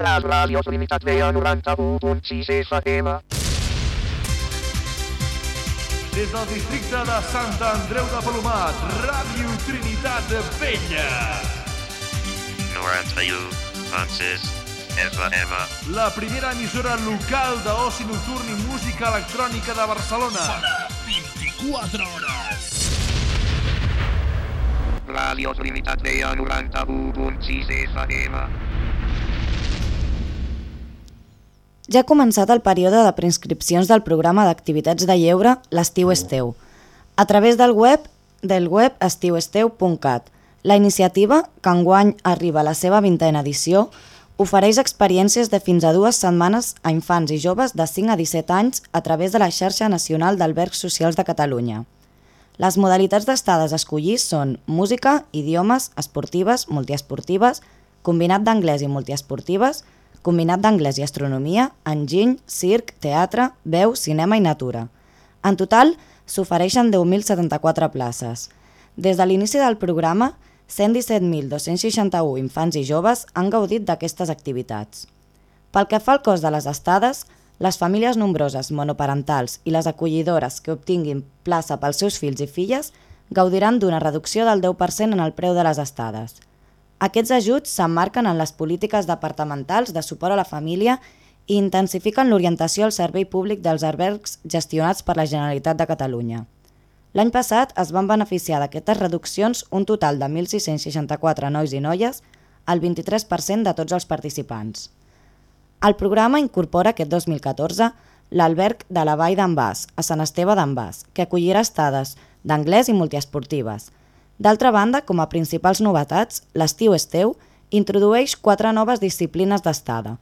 La ràdio Trinitat Vella 91.6 FM. Des del districte de Sant Andreu de Palomat, Ràdio Trinitat Vella. 91.6 FM. La primera emissora local d'oci nocturn i música electrònica de Barcelona. 24 hores. Ràdio Trinitat Vella 91.6 FM. Ja ha començat el període de preinscripcions del programa d'activitats de lleure L'estiu és teu, a través del web del web estiuesteu.cat. La iniciativa, que enguany arriba a la seva vintena edició, ofereix experiències de fins a dues setmanes a infants i joves de 5 a 17 anys a través de la xarxa nacional d'albergs socials de Catalunya. Les modalitats d'estades a escollir són música, idiomes, esportives, multiesportives, combinat d'anglès i multiesportives, combinat d'anglès i astronomia, enginy, circ, teatre, veu, cinema i natura. En total, s'ofereixen 10.074 places. Des de l'inici del programa, 117.261 infants i joves han gaudit d'aquestes activitats. Pel que fa al cost de les estades, les famílies nombroses monoparentals i les acollidores que obtinguin plaça pels seus fills i filles gaudiran d'una reducció del 10% en el preu de les estades. Aquests ajuts s'emmarquen en les polítiques departamentals de suport a la família i intensifiquen l'orientació al servei públic dels albergs gestionats per la Generalitat de Catalunya. L'any passat es van beneficiar d'aquestes reduccions un total de 1.664 nois i noies, el 23% de tots els participants. El programa incorpora aquest 2014 l'alberg de la Vall d'en a Sant Esteve d'en que acollirà estades d'anglès i multiesportives. D'altra banda, com a principals novetats, l'estiu és teu introdueix quatre noves disciplines d'estada.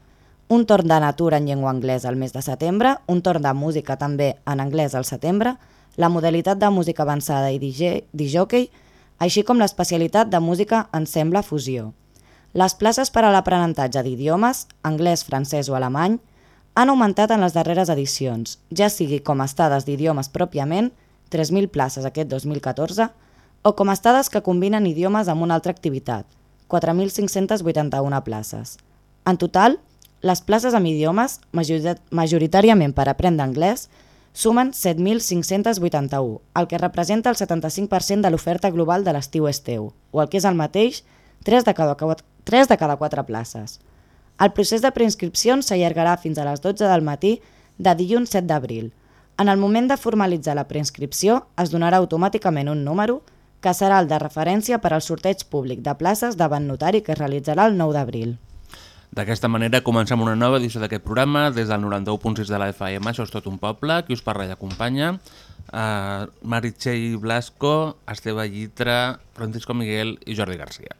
Un torn de natura en llengua anglesa al mes de setembre, un torn de música també en anglès al setembre, la modalitat de música avançada i DJ, així com l'especialitat de música ensemble fusió. Les places per a l'aprenentatge d'idiomes, anglès, francès o alemany, han augmentat en les darreres edicions, ja sigui com estades d'idiomes pròpiament, 3.000 places aquest 2014, o com estades que combinen idiomes amb una altra activitat, 4.581 places. En total, les places amb idiomes, majoritàriament per aprendre anglès, sumen 7.581, el que representa el 75% de l'oferta global de l'estiu esteu, o el que és el mateix, 3 de cada, 3 de cada 4 places. El procés de preinscripcions s'allargarà fins a les 12 del matí de dilluns 7 d'abril. En el moment de formalitzar la preinscripció es donarà automàticament un número que serà el de referència per al sorteig públic de places davant notari que es realitzarà el 9 d'abril. D'aquesta manera comencem una nova edició d'aquest programa des del 91.6 de la FM, això és tot un poble, qui us parla i acompanya, uh, Meritxell Blasco, Esteve Llitra, Francisco Miguel i Jordi Garcia.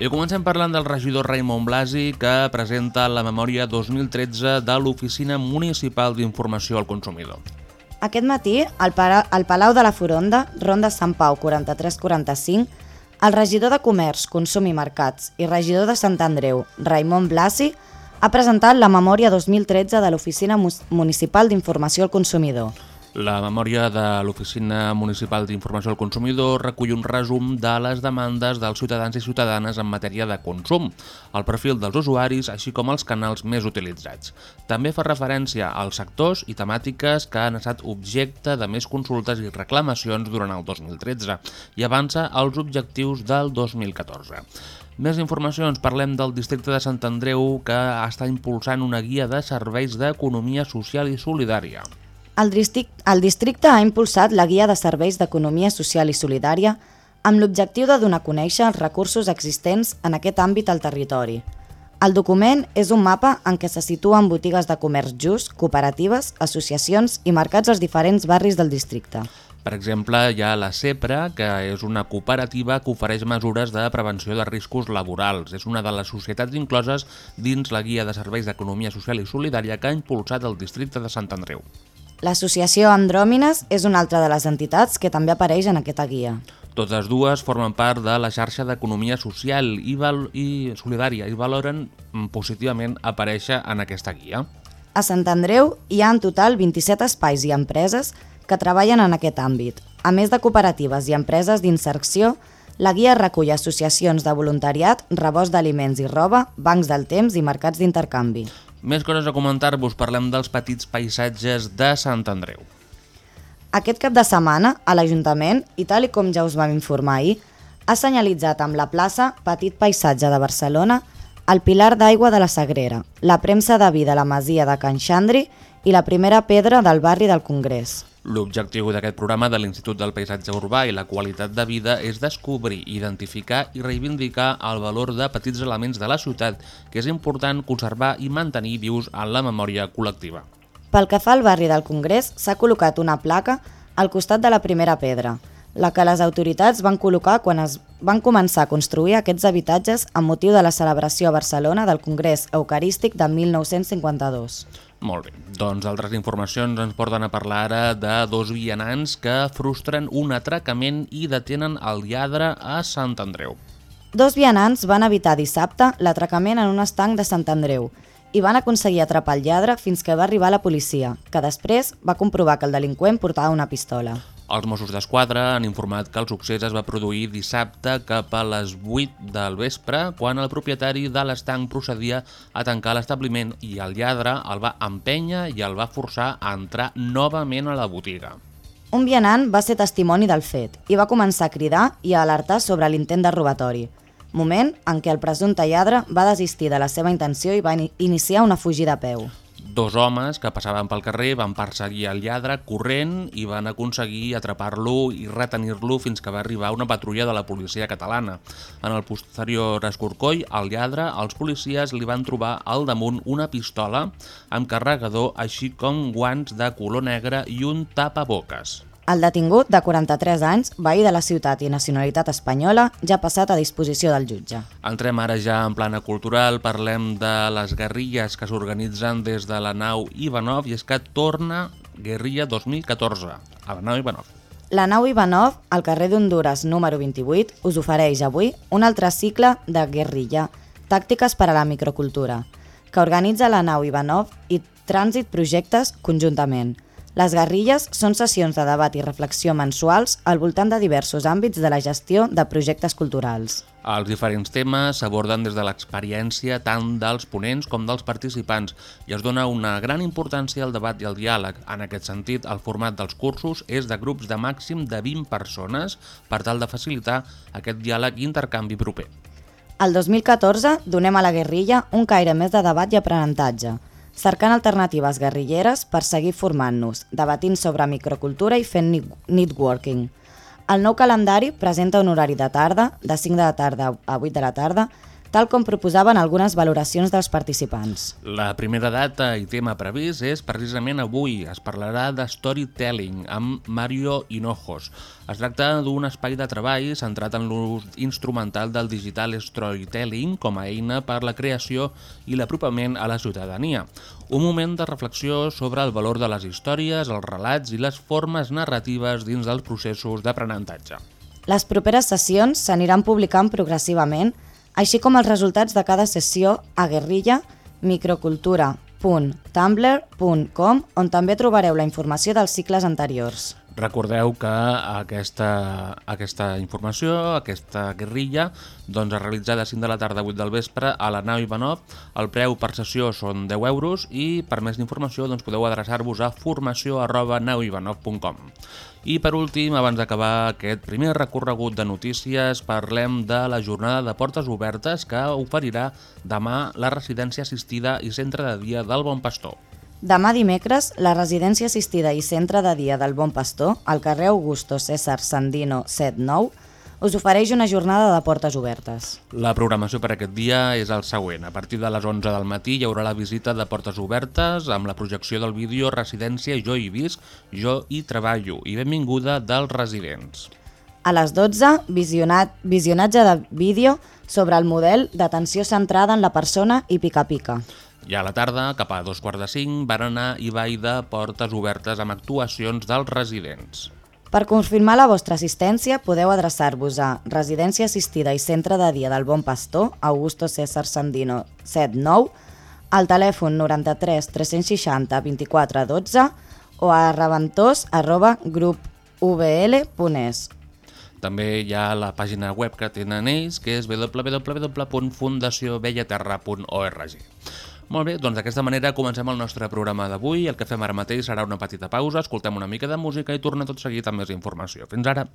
I comencem parlant del regidor Raimon Blasi, que presenta la memòria 2013 de l'Oficina Municipal d'Informació al Consumidor. Aquest matí, al, al Palau de la Foronda, Ronda Sant Pau 4345, el regidor de Comerç, Consum i Mercats i regidor de Sant Andreu, Raimon Blasi, ha presentat la memòria 2013 de l'Oficina Municipal d'Informació al Consumidor. La memòria de l'Oficina Municipal d'Informació al Consumidor recull un resum de les demandes dels ciutadans i ciutadanes en matèria de consum, el perfil dels usuaris, així com els canals més utilitzats. També fa referència als sectors i temàtiques que han estat objecte de més consultes i reclamacions durant el 2013 i avança als objectius del 2014. Més informacions, parlem del districte de Sant Andreu que està impulsant una guia de serveis d'economia social i solidària. El districte, el districte ha impulsat la Guia de Serveis d'Economia Social i Solidària amb l'objectiu de donar a conèixer els recursos existents en aquest àmbit al territori. El document és un mapa en què se situen botigues de comerç just, cooperatives, associacions i mercats als diferents barris del districte. Per exemple, hi ha la CEPRA, que és una cooperativa que ofereix mesures de prevenció de riscos laborals. És una de les societats incloses dins la Guia de Serveis d'Economia Social i Solidària que ha impulsat el districte de Sant Andreu. L'associació Andròmines és una altra de les entitats que també apareix en aquesta guia. Totes dues formen part de la xarxa d'economia social i, val i solidària i valoren mm, positivament aparèixer en aquesta guia. A Sant Andreu hi ha en total 27 espais i empreses que treballen en aquest àmbit. A més de cooperatives i empreses d'inserció, la guia recull associacions de voluntariat, rebost d'aliments i roba, bancs del temps i mercats d'intercanvi. Més coses a comentar-vos, parlem dels petits paisatges de Sant Andreu. Aquest cap de setmana, a l'Ajuntament, i tal i com ja us vam informar ahir, ha senyalitzat amb la plaça Petit Paisatge de Barcelona el Pilar d'Aigua de la Sagrera, la premsa de vi de la Masia de Can Xandri i la primera pedra del barri del Congrés. L'objectiu d'aquest programa de l'Institut del Paisatge Urbà i la Qualitat de Vida és descobrir, identificar i reivindicar el valor de petits elements de la ciutat que és important conservar i mantenir vius en la memòria col·lectiva. Pel que fa al barri del Congrés, s'ha col·locat una placa al costat de la primera pedra, la que les autoritats van col·locar quan es van començar a construir aquests habitatges amb motiu de la celebració a Barcelona del Congrés Eucarístic de 1952. Molt bé, doncs altres informacions ens porten a parlar ara de dos vianants que frustren un atracament i detenen el lladre a Sant Andreu. Dos vianants van evitar dissabte l'atracament en un estanc de Sant Andreu i van aconseguir atrapar el lladre fins que va arribar la policia, que després va comprovar que el delinqüent portava una pistola. Els Mossos d'Esquadra han informat que el succés es va produir dissabte cap a les 8 del vespre, quan el propietari de l'estanc procedia a tancar l'establiment i el lladre el va empènyer i el va forçar a entrar novament a la botiga. Un vianant va ser testimoni del fet i va començar a cridar i a alertar sobre l'intent de robatori, moment en què el presumpte lladre va desistir de la seva intenció i va ini- iniciar una fugida a peu. Dos homes que passaven pel carrer van perseguir el lladre corrent i van aconseguir atrapar-lo i retenir-lo fins que va arribar una patrulla de la policia catalana. En el posterior escorcoll, al lladre, els policies li van trobar al damunt una pistola amb carregador, així com guants de color negre i un tapaboques. El detingut, de 43 anys, veí de la ciutat i nacionalitat espanyola, ja ha passat a disposició del jutge. Entrem ara ja en plana cultural, parlem de les guerrilles que s'organitzen des de la nau Ivanov i és que torna Guerrilla 2014 a la nau Ivanov. La nau Ivanov, al carrer d'Honduras número 28, us ofereix avui un altre cicle de guerrilla, tàctiques per a la microcultura, que organitza la nau Ivanov i Trànsit Projectes conjuntament. Les guerrilles són sessions de debat i reflexió mensuals al voltant de diversos àmbits de la gestió de projectes culturals. Els diferents temes s'aborden des de l'experiència tant dels ponents com dels participants i es dona una gran importància al debat i al diàleg. En aquest sentit, el format dels cursos és de grups de màxim de 20 persones per tal de facilitar aquest diàleg i intercanvi proper. El 2014 donem a la guerrilla un caire més de debat i aprenentatge, cercant alternatives guerrilleres per seguir formant-nos, debatint sobre microcultura i fent networking. El nou calendari presenta un horari de tarda, de 5 de la tarda a 8 de la tarda, tal com proposaven algunes valoracions dels participants. La primera data i tema previst és precisament avui. Es parlarà de storytelling amb Mario Hinojos. Es tracta d'un espai de treball centrat en l'ús instrumental del digital storytelling com a eina per la creació i l'apropament a la ciutadania. Un moment de reflexió sobre el valor de les històries, els relats i les formes narratives dins dels processos d'aprenentatge. Les properes sessions s'aniran publicant progressivament, així com els resultats de cada sessió a guerrilla microcultura.tumblr.com, on també trobareu la informació dels cicles anteriors. Recordeu que aquesta, aquesta informació, aquesta guerrilla, doncs es realitza de 5 de la tarda a 8 del vespre a la nau Ivanov. El preu per sessió són 10 euros i per més informació doncs, podeu adreçar-vos a formació arroba nauivanov.com. I per últim, abans d'acabar aquest primer recorregut de notícies, parlem de la jornada de portes obertes que oferirà demà la residència assistida i centre de dia del Bon Pastor. Demà dimecres, la residència assistida i centre de dia del Bon Pastor, al carrer Augusto César Sandino 79, us ofereix una jornada de portes obertes. La programació per aquest dia és el següent. A partir de les 11 del matí hi haurà la visita de portes obertes amb la projecció del vídeo Residència Jo hi visc, jo hi treballo i benvinguda dels residents. A les 12, visionat, visionatge de vídeo sobre el model d'atenció centrada en la persona i pica-pica. I a la tarda, cap a dos quarts de cinc, berenar i ball de portes obertes amb actuacions dels residents. Per confirmar la vostra assistència, podeu adreçar-vos a Residència Assistida i Centre de Dia del Bon Pastor, Augusto César Sandino 79, al telèfon 93 360 24 12 o a reventós arroba grupvl.es. També hi ha la pàgina web que tenen ells, que és www.fundaciobellaterra.org. Molt bé, doncs d'aquesta manera comencem el nostre programa d'avui. El que fem ara mateix serà una petita pausa, escoltem una mica de música i tornem tot seguit amb més informació. Fins ara!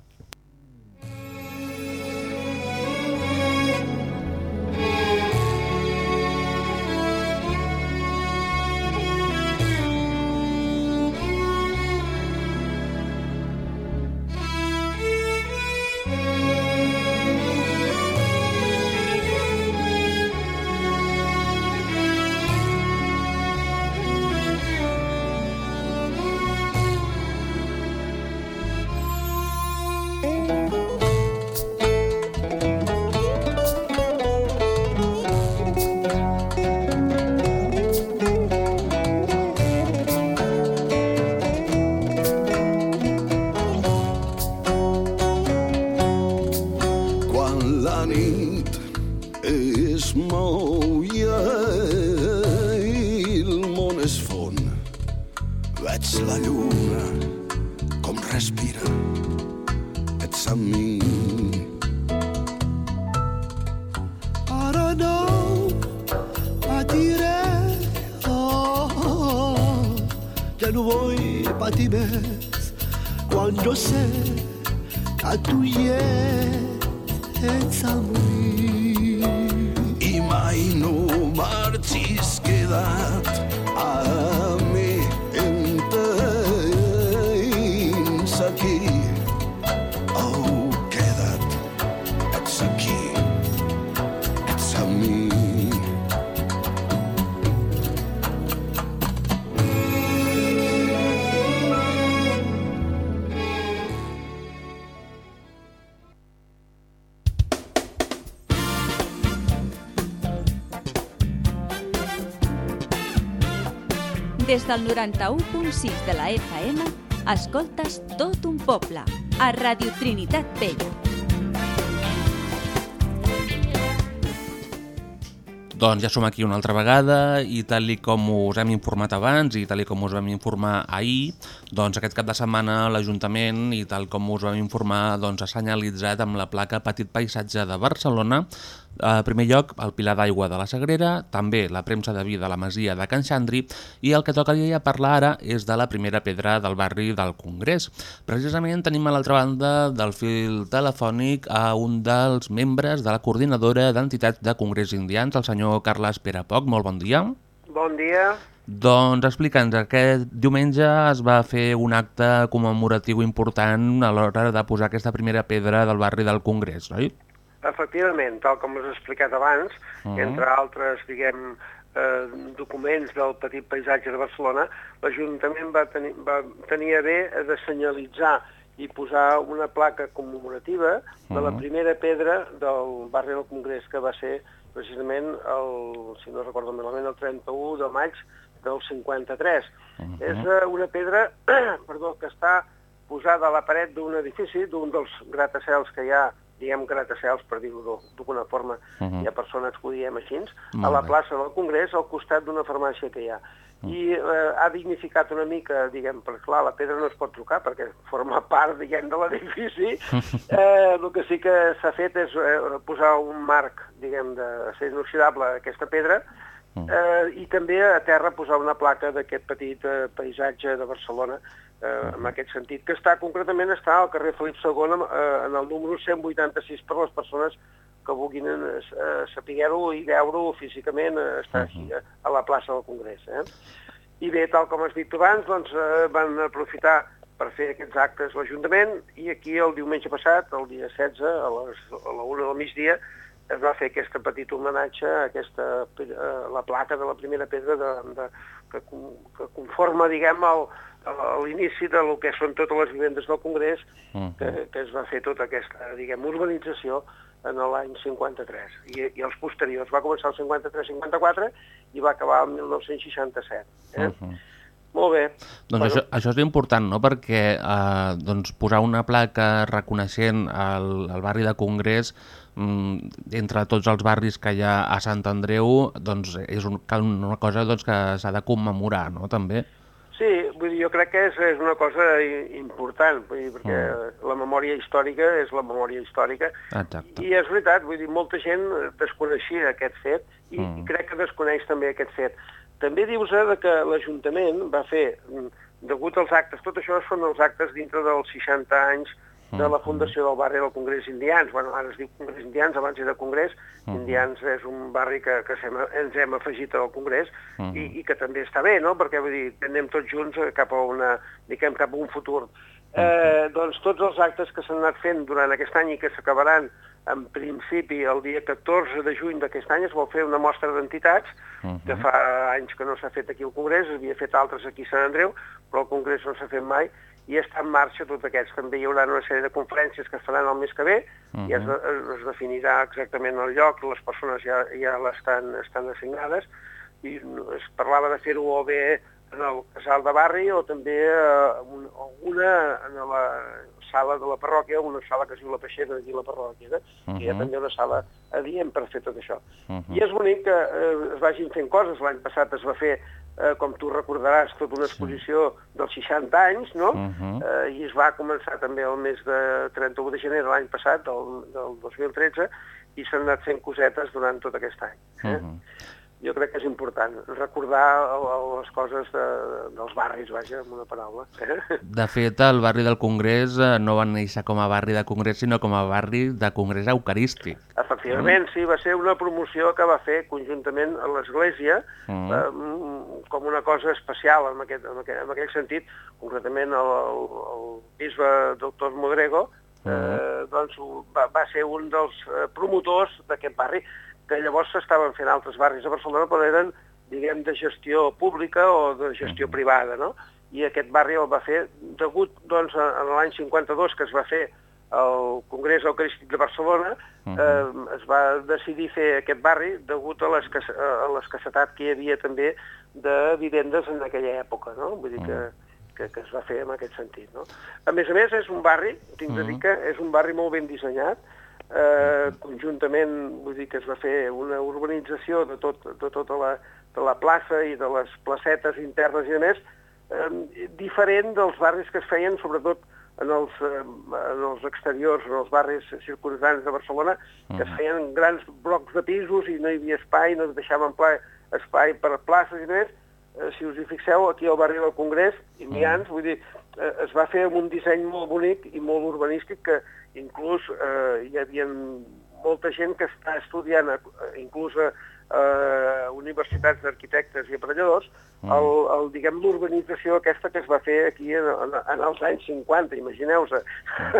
Quan jo sé que tu hi ets amb mi. I mai no marxis quedat a Des del 91.6 de la FM, escoltes tot un poble, a Radio Trinitat Vella. Doncs ja som aquí una altra vegada i tal com us hem informat abans i tal com us vam informar ahir, doncs aquest cap de setmana l'Ajuntament i tal com us vam informar doncs, ha senyalitzat amb la placa Petit Paisatge de Barcelona en primer lloc el Pilar d'Aigua de la Sagrera, també la premsa de vi de la Masia de Can Xandri i el que tocaria parlar ara és de la primera pedra del barri del Congrés. Precisament tenim a l'altra banda del fil telefònic a un dels membres de la coordinadora d'entitats de Congrés Indians, el senyor Carles Perapoc. Molt bon dia. Bon dia. Doncs explica'ns, aquest diumenge es va fer un acte commemoratiu important a l'hora de posar aquesta primera pedra del barri del Congrés, oi? Efectivament, tal com us he explicat abans, uh -huh. entre altres, diguem, eh, documents del petit paisatge de Barcelona, l'Ajuntament va, tenir, va tenir a bé de senyalitzar i posar una placa commemorativa de la primera pedra del barri del Congrés, que va ser precisament, el, si no recordo malament, el 31 de maig del 53. Uh -huh. És eh, una pedra perdó, que està posada a la paret d'un edifici, d'un dels gratacels que hi ha diguem gratacels, per dir-ho d'alguna forma, uh -huh. hi ha persones que ho diem així, a la plaça del Congrés, al costat d'una farmàcia que hi ha. I eh, ha dignificat una mica, diguem, perquè clar, la pedra no es pot trucar perquè forma part, diguem, de l'edifici. Eh, el que sí que s'ha fet és eh, posar un marc, diguem, de ser inoxidable a aquesta pedra eh, i també a terra posar una placa d'aquest petit eh, paisatge de Barcelona eh, en aquest sentit, que està concretament està al carrer Felip II eh, en el número 186 per les persones que vulguin eh, saber-ho i veure-ho físicament, eh, està aquí a, a la plaça del Congrés. Eh? I bé, tal com has dit abans, doncs, eh, van aprofitar per fer aquests actes l'Ajuntament i aquí el diumenge passat, el dia 16, a, les, a la 1 del migdia, es va fer aquest petit homenatge a aquesta, a la placa de la primera pedra de, de, que, que conforma, diguem, el, l'inici de lo que són totes les vivendes del Congrés, Mhm. que, que es va fer tota aquesta, diguem, urbanització en l'any 53. I, I els posteriors, va començar el 53-54 i va acabar el 1967. Eh? Mhm. Molt bé. Doncs això, això és important, no?, perquè eh, doncs, posar una placa reconeixent el, el barri de Congrés entre tots els barris que hi ha a Sant Andreu doncs, és un, una cosa doncs, que s'ha de commemorar, no?, també. Sí, vull dir, jo crec que és, és una cosa important, vull dir, perquè la memòria històrica és la memòria històrica, Exacte. i és veritat, vull dir, molta gent desconeixia aquest fet, i, Mm. i crec que desconeix també aquest fet. També dius eh, que l'Ajuntament va fer, mm, degut als actes, tot això són els actes dintre dels 60 anys de la fundació del barri del Congrés Indians. Bueno, ara es diu Congrés Indians, abans era Congrés. Indians és un barri que, que sem, ens hem afegit al Congrés i, i que també està bé, no? Perquè vull dir, anem tots junts eh, cap a, una, diguem, cap a un futur. Eh, doncs tots els actes que s'han anat fent durant aquest any i que s'acabaran en principi el dia 14 de juny d'aquest any es vol fer una mostra d'entitats que fa anys que no s'ha fet aquí al Congrés, s'havia fet altres aquí a Sant Andreu, però al Congrés no s'ha fet mai, i està en marxa tots aquests. També hi haurà una sèrie de conferències que es faran el mes que ve, i es, es, definirà exactament el lloc, les persones ja, ja l'estan estan assignades, i es parlava de fer-ho o bé en el casal de barri o també eh, un, alguna en la sala de la parròquia, una sala que es diu la Peixera d'aquí la parròquia, eh? que hi ha Mhm. també una sala adient per fer tot això. Mhm. I és bonic que eh, es vagin fent coses. L'any passat es va fer, eh, com tu recordaràs, tota una exposició dels 60 anys, no? Mhm. eh, I es va començar també el mes de 31 de gener de l'any passat, del, del 2013, i s'han anat fent cosetes durant tot aquest any. Eh? Mhm. Jo crec que és important recordar les coses de, dels barris, vaja, amb una paraula. De fet, el barri del Congrés eh, no va néixer com a barri de Congrés, sinó com a barri de Congrés eucarístic. Efectivament, sí, va ser una promoció que va fer conjuntament a l'Església Mm. eh, com una cosa especial en aquest, en aquell, en aquell sentit, concretament el, el, el bisbe doctor Modrego eh, doncs ho- va, va ser un dels eh, promotors d'aquest barri, que llavors s'estaven fent altres barris a Barcelona, però eren, diguem, de gestió pública o de gestió privada, no? I aquest barri el va fer degut, doncs, a, l'any 52 que es va fer el Congrés Eucarístic de Barcelona, eh, es va decidir fer aquest barri degut a l'escas- a l'escassetat que hi havia també de vivendes en aquella època, no? Vull dir que, que, que es va fer en aquest sentit, no? A més a més, és un barri, tinc de dir que és un barri molt ben dissenyat, eh, conjuntament, vull dir que es va fer una urbanització de, tot, de tota la, de la plaça i de les placetes internes i a més, eh, diferent dels barris que es feien, sobretot en els, eh, en els exteriors, en els barris circundants de Barcelona, que es feien grans blocs de pisos i no hi havia espai, no es deixaven pla, espai per places i a més. Eh, si us hi fixeu, aquí al barri del Congrés, Indians, vull dir, eh, es va fer amb un disseny molt bonic i molt urbanístic que inclús eh, hi havia molta gent que està estudiant, eh, inclús a eh, universitats d'arquitectes i aparelladors, el, el, diguem, l'urbanització aquesta que es va fer aquí en, en, en els anys 50, imagineu-se,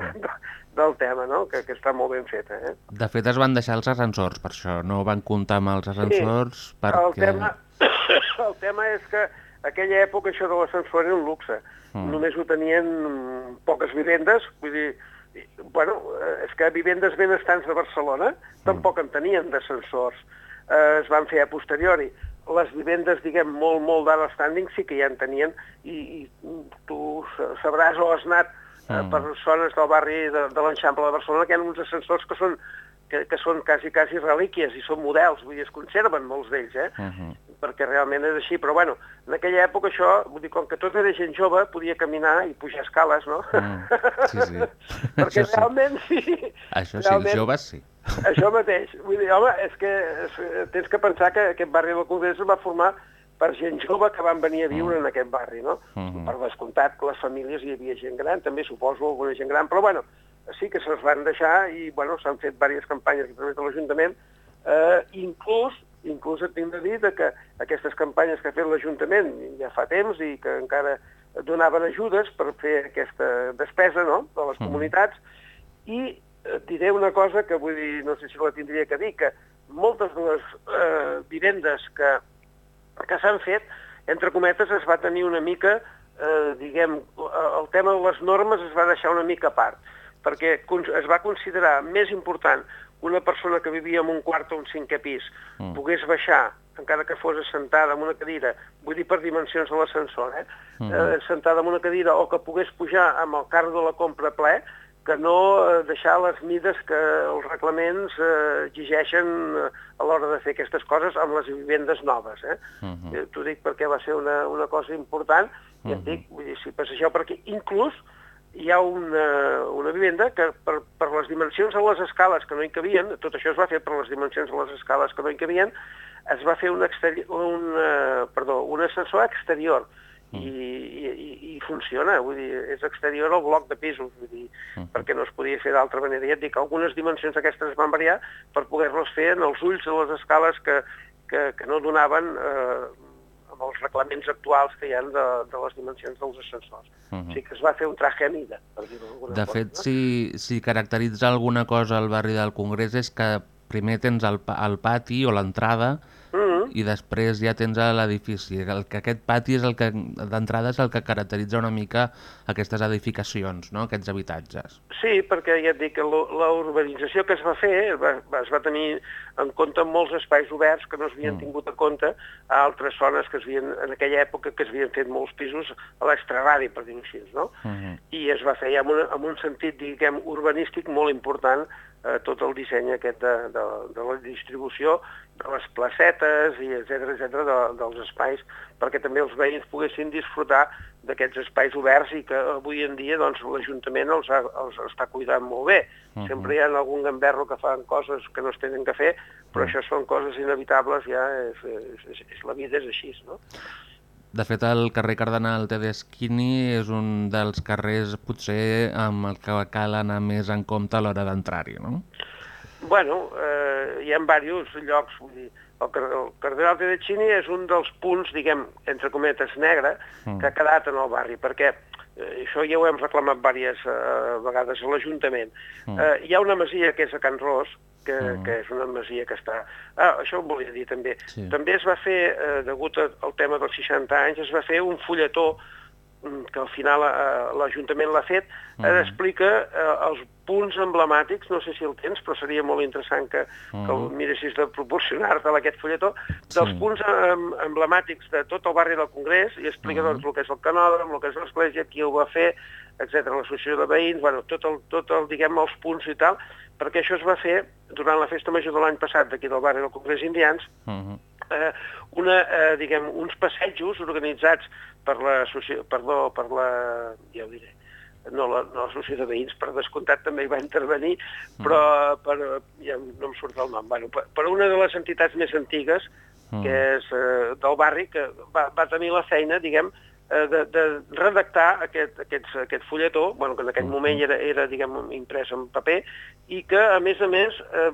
del tema, no?, que, que està molt ben feta. Eh? De fet, es van deixar els ascensors, per això no van comptar amb els ascensors, perquè... El tema, el tema és que aquella època això de l'ascensor era un luxe. Mm. Només ho tenien mm, poques vivendes, vull dir, bueno, eh, és que vivendes benestants de Barcelona tampoc en tenien d'ascensors. Eh, es van fer a posteriori. Les vivendes, diguem, molt, molt d'alt standing sí que ja en tenien i, i tu sabràs o has anat eh, per zones del barri de, de l'Enxample de Barcelona que hi ha uns ascensors que són que, que són quasi, quasi relíquies i són models, vull dir, es conserven molts d'ells, eh? Uh -huh. Perquè realment és així, però bueno, en aquella època això, vull dir, com que tot era gent jove, podia caminar i pujar escales, no? Mm, sí, sí. perquè Això sí. realment sí. Això sí, els realment, joves sí. Això mateix. Vull dir, home, és que és, tens que pensar que aquest barri del Congrés es va formar per gent jove que van venir a viure en aquest barri, no? Mhm. Per descomptat que les famílies hi havia gent gran, també suposo alguna gent gran, però bueno, sí que se'ls van deixar i bueno, s'han fet diverses campanyes a través de l'Ajuntament, eh, inclús inclús et tinc de dir que aquestes campanyes que ha fet l'Ajuntament ja fa temps i que encara donaven ajudes per fer aquesta despesa no? de les comunitats i et diré una cosa que vull dir, no sé si la tindria que dir, que moltes de les eh, vivendes que, que s'han fet, entre cometes, es va tenir una mica, eh, diguem, el tema de les normes es va deixar una mica a part, perquè es va considerar més important una persona que vivia en un quart o un cinquè pis mm. pogués baixar, encara que fos assentada en una cadira, vull dir per dimensions de l'ascensor, eh? Mm. eh, sentada en una cadira, o que pogués pujar amb el carro de la compra ple, que no eh, deixar les mides que els reglaments eh, exigeixen eh, a l'hora de fer aquestes coses amb les vivendes noves. Eh? Uh -huh. T'ho dic perquè va ser una, una cosa important, i uh -huh. et dic, vull dir, si passegeu per aquí, inclús hi ha una, una vivenda que per, per les dimensions de les escales que no hi cabien, tot això es va fer per les dimensions de les escales que no hi cabien, es va fer un, exteri un, uh, perdó, un ascensor exterior, i, i, i funciona, vull dir, és exterior al bloc de pisos, vull dir, -huh. perquè no es podia fer d'altra manera. Ja et dic, algunes dimensions aquestes van variar per poder-les fer en els ulls de les escales que, que, que no donaven eh, amb els reglaments actuals que hi ha de, de les dimensions dels ascensors. Uh -huh. O sigui que es va fer un traje a mida, per dir-ho De cosa, fet, no? si, si caracteritza alguna cosa al barri del Congrés és que primer tens el, el pati o l'entrada i després ja tens l'edifici. El que aquest pati és el que d'entrada és el que caracteritza una mica aquestes edificacions, no? aquests habitatges. Sí, perquè ja et dic que la urbanització que es va fer va, es va tenir en compte molts espais oberts que no es havien mm. tingut en compte a altres zones que es havien, en aquella època que es havien fet molts pisos a l'extraradi, per dir-ho així, no? Mm -hmm. I es va fer ja amb, una, amb un sentit, diguem, urbanístic molt important eh, tot el disseny aquest de, de, de la distribució de les placetes i etc etc de, dels espais perquè també els veïns poguessin disfrutar d'aquests espais oberts i que avui en dia doncs, l'Ajuntament els, ha, els està cuidant molt bé. Uh -huh. Sempre hi ha algun gamberro que fan coses que no es tenen que fer, però uh -huh. això són coses inevitables, ja és, és, és, és, la vida és així, no? De fet, el carrer Cardenal Tedeschini és un dels carrers potser amb el que cal anar més en compte a l'hora d'entrar-hi, no? Bueno, eh, hi ha diversos llocs, vull dir, el, el Cardenal Tedeschini és un dels punts, diguem, entre cometes, negre, mm. que ha quedat en el barri, perquè eh, això ja ho hem reclamat diverses eh, vegades a l'Ajuntament. Mm. Eh, hi ha una masia que és a Can Ros, que, mm. que és una masia que està... Ah, això ho volia dir també. Sí. També es va fer, eh, degut al tema dels 60 anys, es va fer un fulletó que al final eh, l'Ajuntament l'ha fet, mm. eh, explica eh, els punts emblemàtics, no sé si el tens, però seria molt interessant que, mm. que el mm. miressis de proporcionar-te aquest folletó, dels sí. punts em, emblemàtics de tot el barri del Congrés, i explica mm. doncs, el que és el canòdrom, el que és l'església, qui ho va fer, etc l'associació de veïns, bueno, tot, el, tot el, diguem, els punts i tal, perquè això es va fer durant la festa major de l'any passat d'aquí del barri del Congrés Indians, mm. Eh, una, eh, diguem, uns passejos organitzats per la, perdó, per la, ja ho diré, no la, no l'associació de veïns, per descomptat també hi va intervenir, mm. però per, ja no em surt el nom, bueno, per, per una de les entitats més antigues, mm. que és eh, del barri, que va, va tenir la feina, diguem, eh, de, de redactar aquest, aquest, aquest fulletó, bueno, que en aquell mm. moment era, era diguem, imprès en paper, i que, a més a més, eh,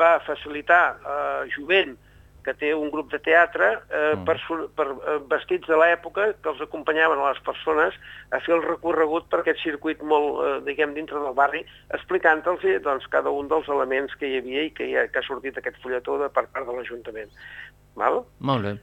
va facilitar a eh, jovent que té un grup de teatre eh, mm. per, per eh, vestits de l'època que els acompanyaven a les persones a fer el recorregut per aquest circuit molt, eh, diguem, dintre del barri, explicant-los doncs, cada un dels elements que hi havia i que, hi ha, que ha sortit aquest fulletó de, per part de l'Ajuntament. Molt bé.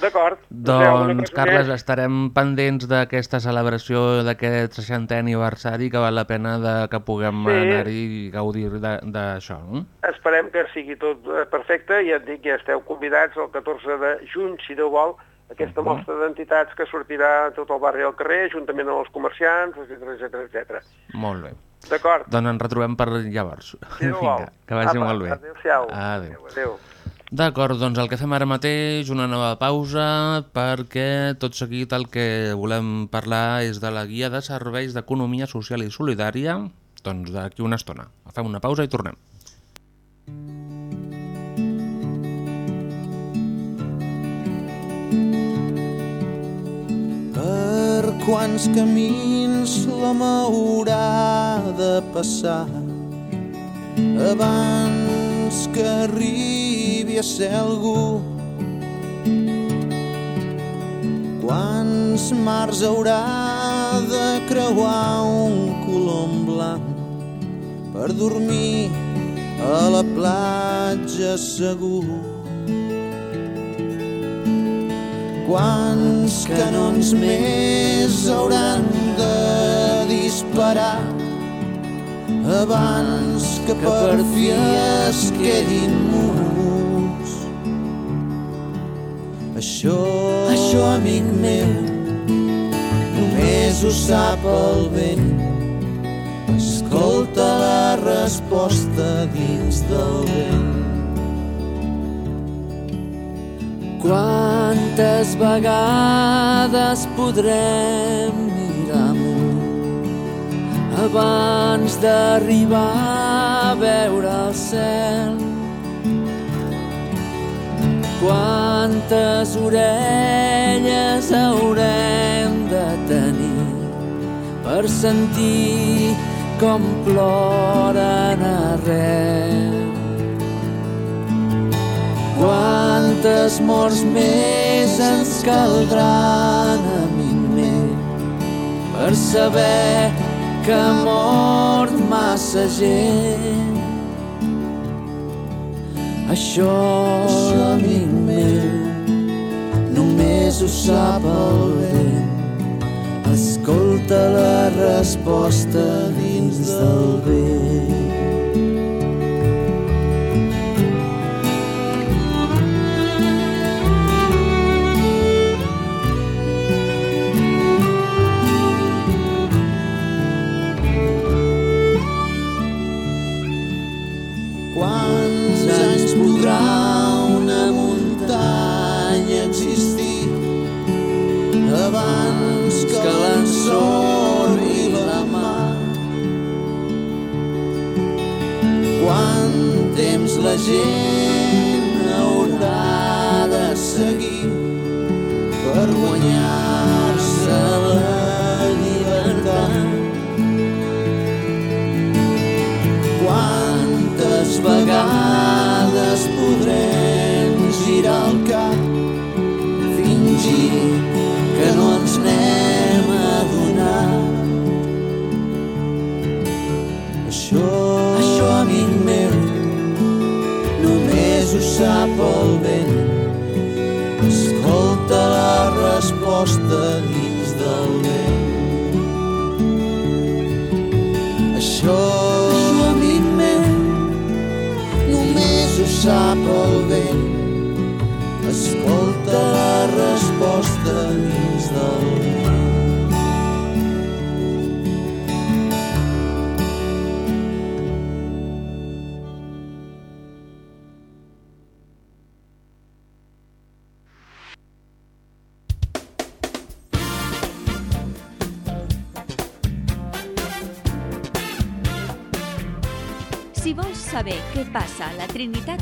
D'acord. Doncs, Carles, estarem pendents d'aquesta celebració d'aquest 60è aniversari que val la pena de que puguem sí. anar-hi i gaudir d'això. No? Esperem que sigui tot eh, perfecte i et dic que ja esteu convidats el 14 de juny, si Déu vol, aquesta uh -huh. mostra d'entitats que sortirà tot el barri al carrer, juntament amb els comerciants, etc etc etc. Molt bé. D'acord. Doncs ens retrobem per llavors. Si Vinga, que vagi Apa, molt bé. Adéu-siau. Adéu. adéu. adéu. D'acord, doncs el que fem ara mateix, una nova pausa, perquè tot seguit el que volem parlar és de la guia de serveis d'economia social i solidària, doncs d'aquí una estona. Fem una pausa i tornem. Per quants camins l'home haurà de passar abans que arribi a ser algú quan quants mars haurà de creuar un colom blanc per dormir a la platja segur. Quants canons més hauran de disparar abans que per fi es quedin muts. Això, això, amic meu, només ho sap el vent. Escolta la resposta dins del vent. Quantes vegades podrem mirar abans d'arribar a veure el cel? Quantes orelles haurem de tenir per sentir com ploren arreu. Quantes morts més ens caldran, amic meu, per saber que ha mort massa gent. Això, Això amic meu, només ho sap el vent. Escolta la resposta dins del vent. Temps la només ho sap el vent. Escolta la resposta dins del vent. Això, això, amic meu, només ho sap el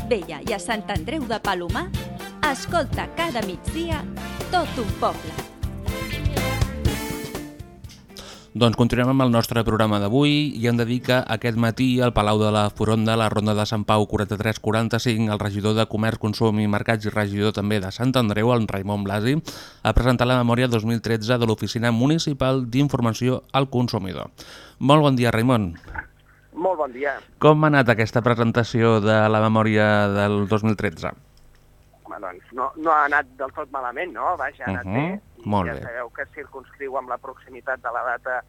Vella i a Sant Andreu de Palomar, escolta cada migdia tot un poble. Doncs continuem amb el nostre programa d'avui i hem de dir que aquest matí al Palau de la Foronda, la Ronda de Sant Pau 4345, el regidor de Comerç, Consum i Mercats i regidor també de Sant Andreu, el Raimon Blasi, ha presentat la memòria 2013 de l'Oficina Municipal d'Informació al Consumidor. Molt bon dia, Raimon. Molt bon dia. Com ha anat aquesta presentació de la memòria del 2013? Home, doncs no, no ha anat del tot malament, no? Vaja, ha anat Uh bé. -huh. Molt ja bé. sabeu que circunscriu amb la proximitat de la data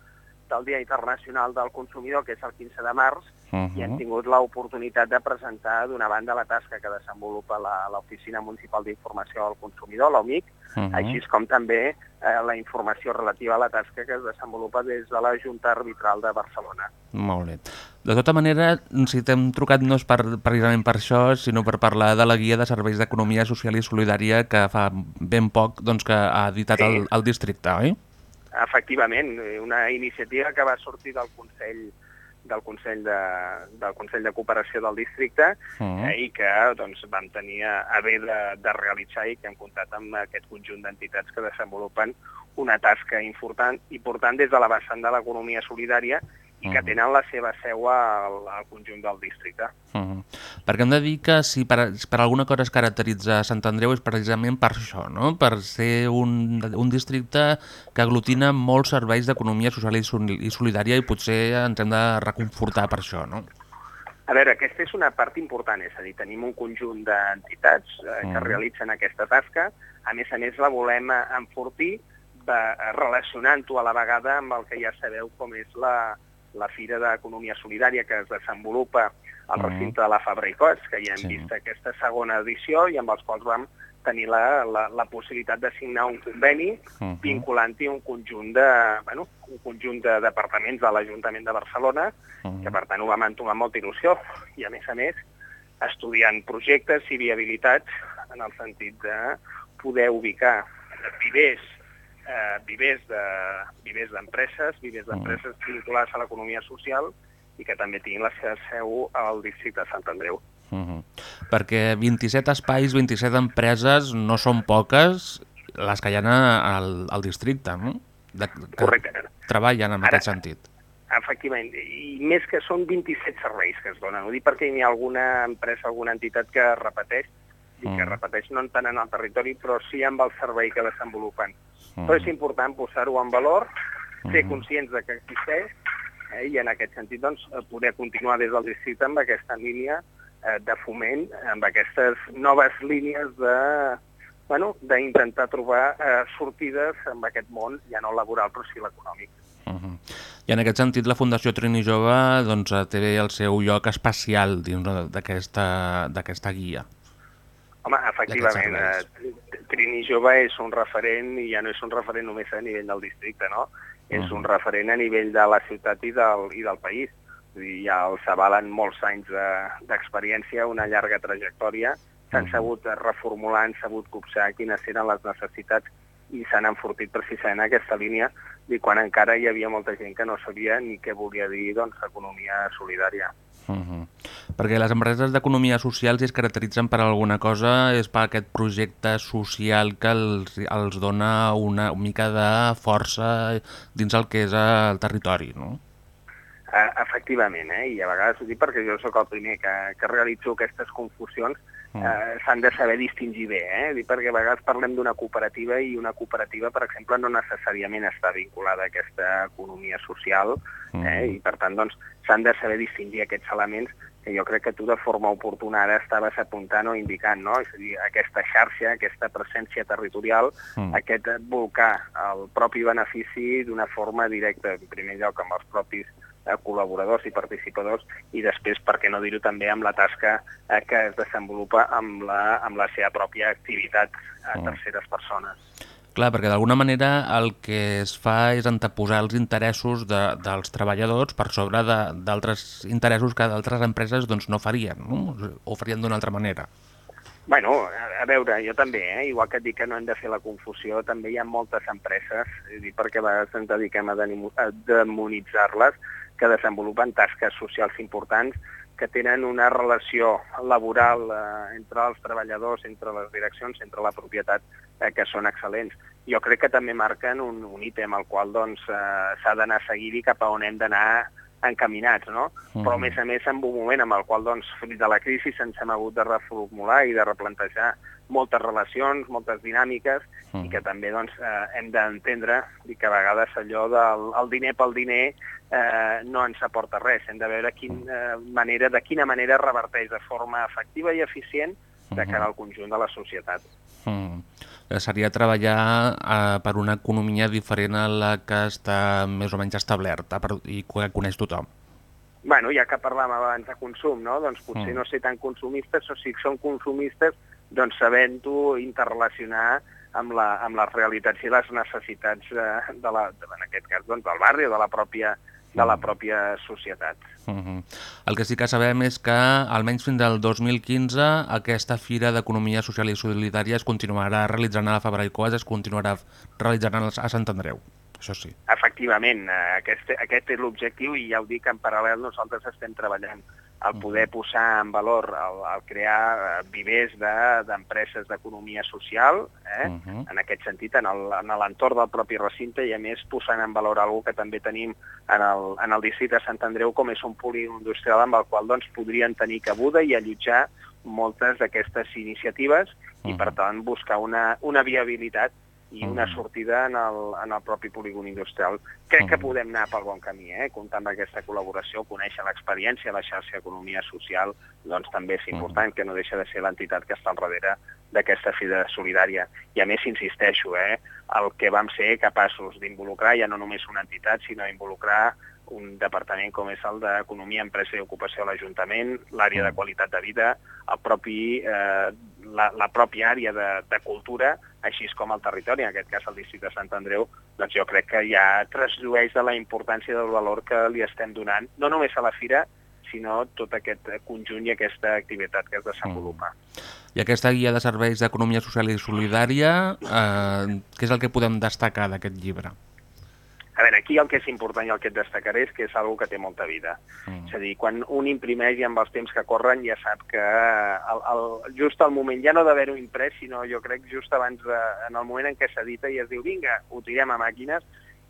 del Dia Internacional del Consumidor, que és el 15 de març, Uh i hem -huh. tingut l'oportunitat de presentar d'una banda la tasca que desenvolupa la- l'Oficina Municipal d'Informació al Consumidor, l'OMIC, Uh -huh. així com també eh, la informació relativa a la tasca que es desenvolupa des de la Junta Arbitral de Barcelona. Molt bé. De tota manera, si t'hem trucat no és per, precisament per això, sinó per parlar de la guia de serveis d'economia social i solidària que fa ben poc doncs, que ha editat Sí. el, el districte, oi? Efectivament, eh, una iniciativa que va sortir del Consell del Consell de, del Consell de Cooperació del districte Mhm. eh, i que doncs, vam tenir a, a bé de, de realitzar i que hem comptat amb aquest conjunt d'entitats que desenvolupen una tasca important, important des de la vessant de l'economia solidària i que tenen la seva seu al, al conjunt del districte. Uh -huh. Perquè hem de dir que si per, per alguna cosa es caracteritza Sant Andreu és precisament per això, no? per ser un, un districte que aglutina molts serveis d'economia social i sol- i solidària i potser ens hem de reconfortar per això, no? A veure, aquesta és una part important, és a dir, tenim un conjunt d'entitats eh, que realitzen aquesta tasca, a més a més la volem enfortir relacionant-ho a la vegada amb el que ja sabeu com és la, la Fira d'Economia Solidària que es desenvolupa al Mhm. recinte de la Fabra i Cots, que ja hem Sí. vist aquesta segona edició i amb els quals vam tenir la, la, la possibilitat de signar un conveni Mhm. vinculant-hi un conjunt de, bueno, un conjunt de departaments de l'Ajuntament de Barcelona, Mhm. que per tant ho vam entomar molta il·lusió i a més a més estudiant projectes i viabilitats en el sentit de poder ubicar vivers eh, vivers de vivers d'empreses, vivers d'empreses vinculades a l'economia social i que també tinguin la seva seu al districte de Sant Andreu. Uh -huh. Perquè 27 espais, 27 empreses no són poques les que hi ha al, al districte, no? De, que Correcte. treballen en Ara- aquest sentit. Efectivament, i més que són 27 serveis que es donen. Ho dic perquè hi ha alguna empresa, alguna entitat que repeteix, i que Mm. repeteix no tant en el territori, però sí amb el servei que desenvolupen. Mm. Però és important posar-ho en valor, ser Mhm. conscients de que existeix, eh, i en aquest sentit doncs, eh, poder continuar des del districte amb aquesta línia eh, de foment, amb aquestes noves línies de bueno, d'intentar trobar eh, sortides amb aquest món, ja no laboral, però sí l'econòmic. Uh -huh. I en aquest sentit la Fundació Trini Jove doncs, eh, té el seu lloc especial dins d'aquesta d'aquesta guia. Home, efectivament, eh, Trini Jove és un referent, i ja no és un referent només a nivell del districte, no? És Mhm. un referent a nivell de la ciutat i del, i del país. Vull dir, ja els avalen molts anys de- d'experiència, una llarga trajectòria, s'han Mhm. sabut reformular, han sabut copsar quines eren les necessitats i s'han enfortit precisament aquesta línia i quan encara hi havia molta gent que no sabia ni què volia dir doncs, economia solidària. Uh -huh. Perquè les empreses d'economia social, si es caracteritzen per alguna cosa, és per aquest projecte social que els, els dona una mica de força dins el que és el territori, no? Uh, efectivament, eh? i a vegades ho dic perquè jo sóc el primer que, que realitzo aquestes confusions, Mm. uh, s'han de saber distingir bé, eh? Perquè a vegades parlem d'una cooperativa i una cooperativa, per exemple, no necessàriament està vinculada a aquesta economia social, eh? Mm. i per tant doncs, s'han de saber distingir aquests elements que jo crec que tu de forma oportuna ara estaves apuntant o indicant, no? És a dir, aquesta xarxa, aquesta presència territorial, Mm. aquest volcar el propi benefici d'una forma directa, en primer lloc amb els propis eh, col·laboradors i participadors i després, per què no dir-ho també, amb la tasca eh, que es desenvolupa amb la, amb la seva pròpia activitat a Mm. terceres persones. Clar, perquè d'alguna manera el que es fa és anteposar els interessos de, dels treballadors per sobre de- d'altres interessos que d'altres empreses doncs, no farien, no? o farien d'una altra manera. Bueno, a, veure, jo també, eh? igual que et dic que no hem de fer la confusió, també hi ha moltes empreses, és dir, perquè a vegades ens dediquem a demonitzar-les, que desenvolupen tasques socials importants, que tenen una relació laboral eh, entre els treballadors, entre les direccions, entre la propietat, eh, que són excel·lents. Jo crec que també marquen un, un ítem al qual doncs, eh, s'ha d'anar a seguir i cap a on hem d'anar encaminats, no? Però a més a més en un moment amb el qual, doncs, fruit de la crisi ens hem hagut de reformular i de replantejar moltes relacions, moltes dinàmiques i que també doncs, eh, hem d'entendre que a vegades allò del el diner pel diner eh, no ens aporta res. Hem de veure quin, eh, manera, de quina manera reverteix de forma efectiva i eficient de cara al conjunt de la societat. Mm. Eh, Seria treballar eh, per una economia diferent a la que està més o menys establerta per, i que coneix tothom. Bueno, ja que parlàvem abans de consum, no? doncs potser Mm. no ser tan consumistes, o si són consumistes, doncs sabent-ho interrelacionar amb, la, amb les realitats i les necessitats eh, de la, de, en aquest cas doncs, del barri o de la pròpia, de la pròpia societat. Uh -huh. El que sí que sabem és que, almenys fins al 2015, aquesta Fira d'Economia Social i Solidària es continuarà realitzant a la Fabra i Coas, es continuarà realitzant a Sant Andreu. Això sí. Efectivament, eh, aquest, aquest és l'objectiu i ja ho dic, en paral·lel nosaltres estem treballant el poder posar en valor, el, el crear eh, vivers de- d'empreses d'economia social, eh? Uh -huh. en aquest sentit, en l'entorn del propi recinte i, a més, posant en valor algo que també tenim en el, en el districte de Sant Andreu, com és un polígon industrial amb el qual doncs, podrien tenir cabuda i allotjar moltes d'aquestes iniciatives i, per tant, buscar una, una viabilitat i una sortida en el, en el propi polígon industrial. Crec que podem anar pel bon camí, eh? comptar amb aquesta col·laboració, conèixer l'experiència, la xarxa Economia Social, doncs també és important, que no deixa de ser l'entitat que està al darrere d'aquesta fida solidària. I a més, insisteixo, eh? el que vam ser capaços d'involucrar ja no només una entitat, sinó involucrar un departament com és el d'Economia, Empresa i Ocupació a l'Ajuntament, l'àrea de qualitat de vida, el propi, eh, la, la pròpia àrea de, de cultura, així com el territori, en aquest cas el districte de Sant Andreu, doncs jo crec que ja trasllueix de la importància del valor que li estem donant, no només a la fira, sinó tot aquest conjunt i aquesta activitat que es desenvolupa. I aquesta guia de serveis d'economia social i solidària, eh, què és el que podem destacar d'aquest llibre? A veure, aquí el que és important i el que et destacaré és que és algo que té molta vida. Mm. És a dir, quan un imprimeix i amb els temps que corren ja sap que el, el, just al moment, ja no d'haver-ho imprès, sinó jo crec just abans, de, en el moment en què s'edita i es diu vinga, ho tirem a màquines,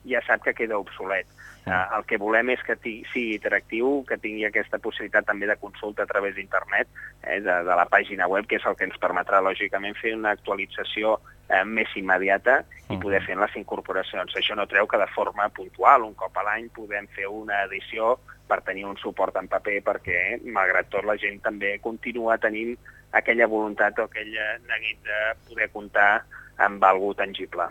ja sap que queda obsolet. Uh, el que volem és que sigui interactiu, que tingui aquesta possibilitat també de consulta a través d'internet, eh, de, de la pàgina web, que és el que ens permetrà, lògicament, fer una actualització eh, més immediata i poder fer les incorporacions. Això no treu que de forma puntual, un cop a l'any, podem fer una edició per tenir un suport en paper, perquè, malgrat tot, la gent també continua tenint aquella voluntat o aquell eh, neguit de poder comptar amb algú tangible.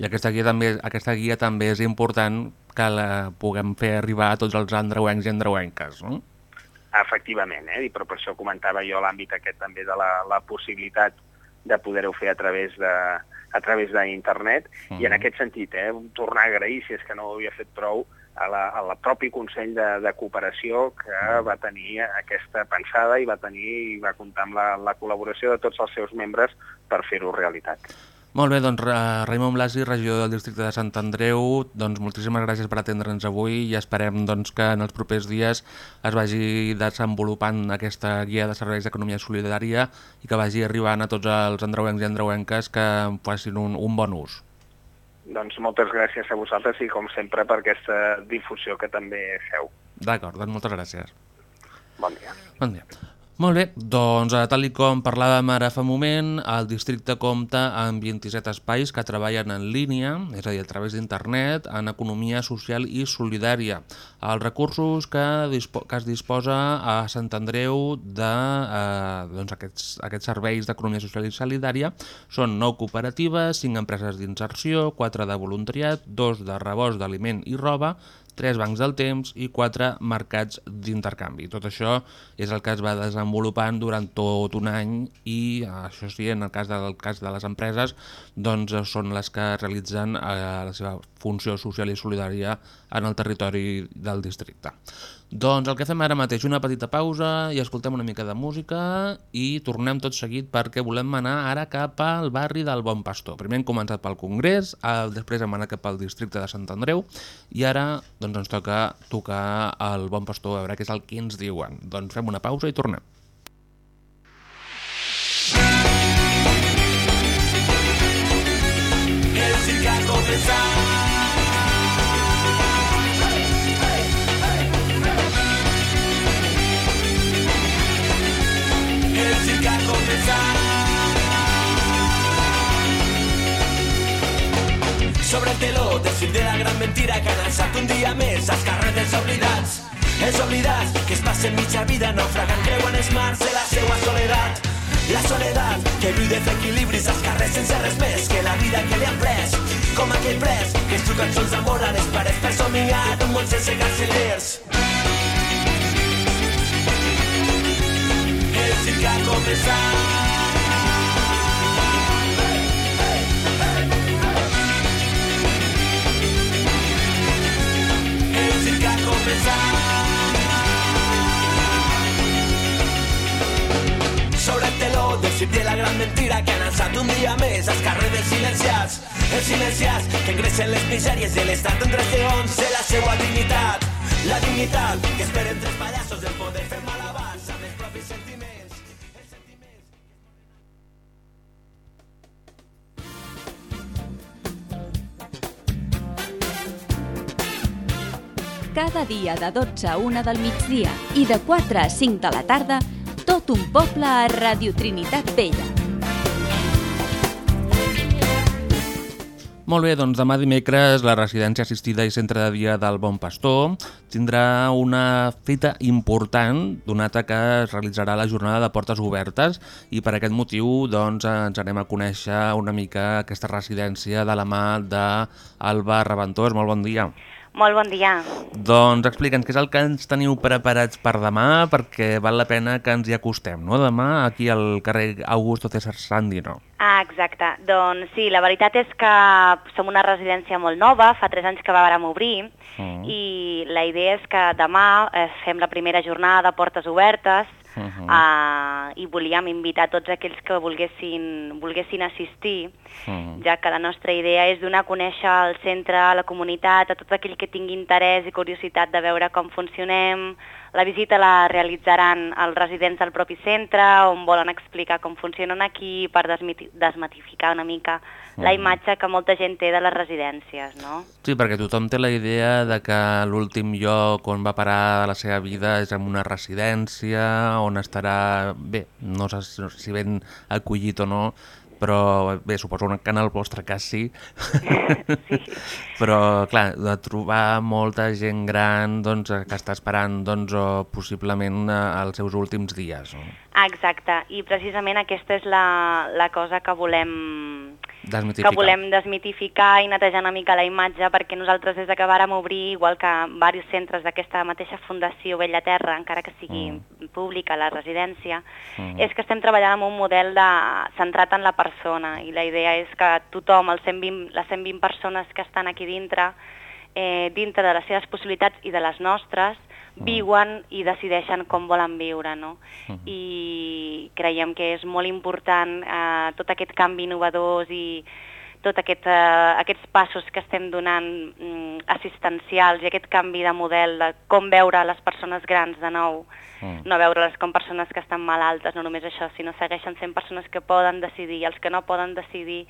I aquesta guia també, aquesta guia també és important que la puguem fer arribar a tots els andreuencs i andreuenques, no? Efectivament, eh? i però per això comentava jo l'àmbit aquest també de la, la possibilitat de poder-ho fer a través de a través d'internet. I en aquest sentit, eh, tornar a agrair, si és que no ho havia fet prou, a la, a la propi Consell de, de Cooperació que va tenir aquesta pensada i va tenir i va comptar amb la, la col·laboració de tots els seus membres per fer-ho realitat. Molt bé, doncs Ra- Raimon Blasi, regidor del districte de Sant Andreu, doncs moltíssimes gràcies per atendre'ns avui i esperem doncs, que en els propers dies es vagi desenvolupant aquesta guia de serveis d'economia solidària i que vagi arribant a tots els andreuencs i andreuenques que en facin un, un bon ús. Doncs moltes gràcies a vosaltres i, com sempre, per aquesta difusió que també feu. D'acord, doncs moltes gràcies. Bon dia. Bon dia. Molt bé, doncs tal com parlàvem ara fa moment, el districte compta amb 27 espais que treballen en línia, és a dir, a través d'internet, en economia social i solidària. Els recursos que, que es disposa a Sant Andreu de eh, doncs aquests, aquests serveis d'economia social i solidària són 9 cooperatives, 5 empreses d'inserció, 4 de voluntariat, 2 de rebost d'aliment i roba, 3 bancs del temps i 4 mercats d'intercanvi. Tot això és el que es va desenvolupant durant tot un any i eh, això sí, en el cas del cas de les empreses, doncs són les que realitzen eh, la seva funció social i solidària en el territori del districte. Doncs el que fem ara mateix, una petita pausa i escoltem una mica de música i tornem tot seguit perquè volem anar ara cap al barri del Bon Pastor. Primer hem començat pel Congrés, després hem anat cap al districte de Sant Andreu i ara doncs, ens toca tocar el Bon Pastor, a veure què és el que ens diuen. Doncs fem una pausa i tornem. Circo ha comenzado. Sobre el teló, decir de la gran mentira que han alçat un dia més als carrers dels oblidats. Els oblidats que es passen mitja vida naufragant creuen els mars de la seua soledat. La soledat que viu de fer equilibris als carrers sense res més que la vida que li han pres. Com aquell pres que es diu cançons d'amor a les parets per somiar un món sense carcelers. El circ ha començat. El circ ha començat. Sobre el teló del circ de la gran mentira que han alçat un dia més als carrers dels silenciats. Els silenciats que ingressen les misèries de l'estat entre lleons de la seua dignitat. La dignitat que esperen tres pallassos del poder fer cada dia de 12 a 1 del migdia i de 4 a 5 de la tarda, tot un poble a Radio Trinitat Vella. Molt bé, doncs demà dimecres la residència assistida i centre de dia del Bon Pastor tindrà una fita important donat que es realitzarà la jornada de portes obertes i per aquest motiu doncs, ens anem a conèixer una mica aquesta residència de la mà d'Alba Reventós. Molt bon dia. Molt bon dia. Doncs explica'ns què és el que ens teniu preparats per demà, perquè val la pena que ens hi acostem, no? Demà aquí al carrer Augusto César Sandino. Ah, exacte. Doncs sí, la veritat és que som una residència molt nova, fa tres anys que vàrem obrir, Mm. i la idea és que demà eh, fem la primera jornada de portes obertes, Uh -huh. uh, i volíem invitar tots aquells que volguessin, volguessin assistir, Mm. ja que la nostra idea és donar a conèixer el centre, a la comunitat, a tot aquell que tingui interès i curiositat de veure com funcionem. La visita la realitzaran els residents del propi centre, on volen explicar com funcionen aquí per desmiti- desmatificar una mica la Mhm. imatge que molta gent té de les residències, no? Sí, perquè tothom té la idea de que l'últim lloc on va parar la seva vida és en una residència, on estarà, bé, no sé si ben acollit o no, però bé, suposo que en el vostre cas sí. sí. però, clar, de trobar molta gent gran doncs, que està esperant doncs, o possiblement eh, els seus últims dies. No? Exacte, i precisament aquesta és la, la cosa que volem que volem desmitificar i netejar una mica la imatge perquè nosaltres des de que vàrem obrir, igual que diversos centres d'aquesta mateixa Fundació Vella Terra, encara que sigui mm. pública la residència, Mm. és que estem treballant amb un model de, centrat en la persona i la idea és que tothom, els 120, les 120 persones que estan aquí dintre, eh, dintre de les seves possibilitats i de les nostres, viuen i decideixen com volen viure, no? I creiem que és molt important eh, tot aquest canvi innovadors i tot aquest, eh, aquests passos que estem donant mm, assistencials i aquest canvi de model de com veure les persones grans de nou, Mm. no veure-les com persones que estan malaltes, no només això, sinó segueixen sent persones que poden decidir els que no poden decidir